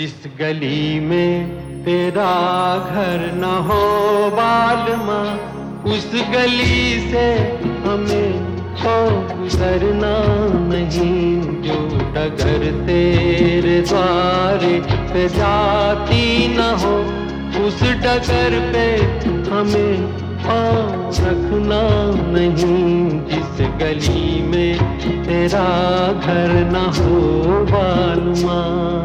गली में तेरा घर न हो बालमा, उस गली से हमें तो गुजरना नहीं, जो डगर तेरे द्वारे पे जाती न हो, उस डगर पे हमें पाँव रखना नहीं, जिस गली में तेरा घर न हो बालमा।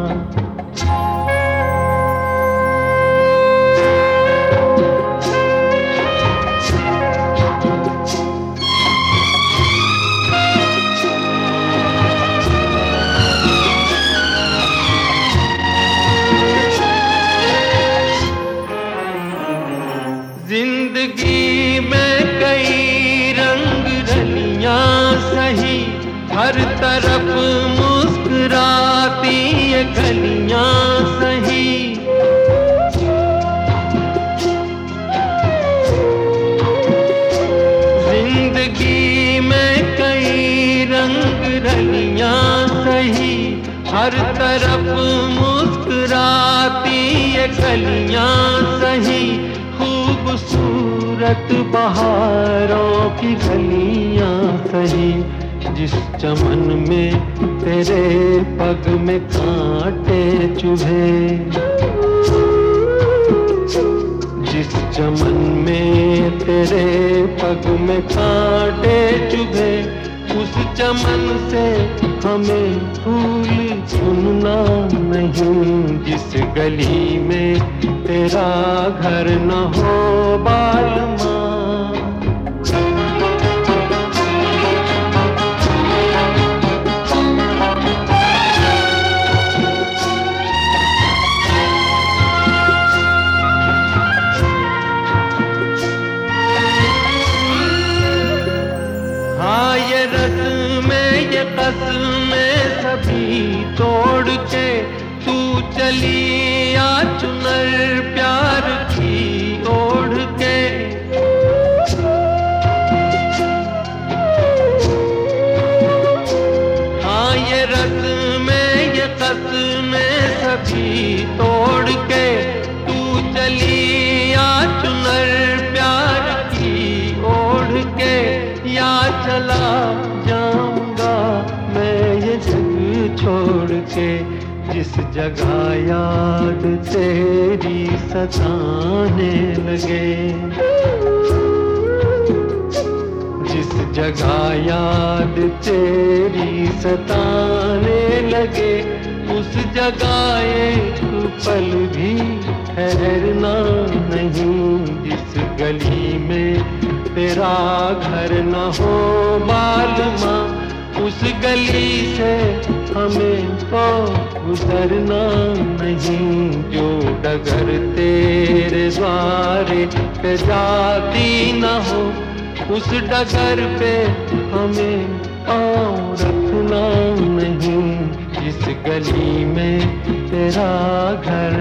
हर तरफ़ मुस्कुराती गलियाँ सही। ज़िंदगी में कई रंग रलियाँ सही, हर तरफ़ मुस्कुराती ये गलियाँ सही। खूबसूरत बहारों की गलियाँ सही। जिस चमन में तेरे पग में कांटे चुभे। जिस चमन में तेरे पग में कांटे चुभे, उस चमन से हमें फूल चुनना नहीं। जिस गली में तेरा घर न हो बालमा में में सभी तोड़ के तू चली आ चुनर प्यार की ओढ़ के। हाँ ये रस में, ये कस में सभी तोड़ के तू चली या चुनर प्यार की ओढ़ के। या चला ये जग छोड़ के जिस जगह याद तेरी सताने लगे। जिस जगह याद तेरी सताने लगे, उस जगह एक पल भी ठहरना नहीं। जिस गली में तेरा घर न हो बालमा उस गली से हमें तो गुजरना नहीं, जो डगर तेरे द्वारे पे जाती न हो, उस डगर पे हमें पाँव रखना नहीं, जिस गली में तेरा घर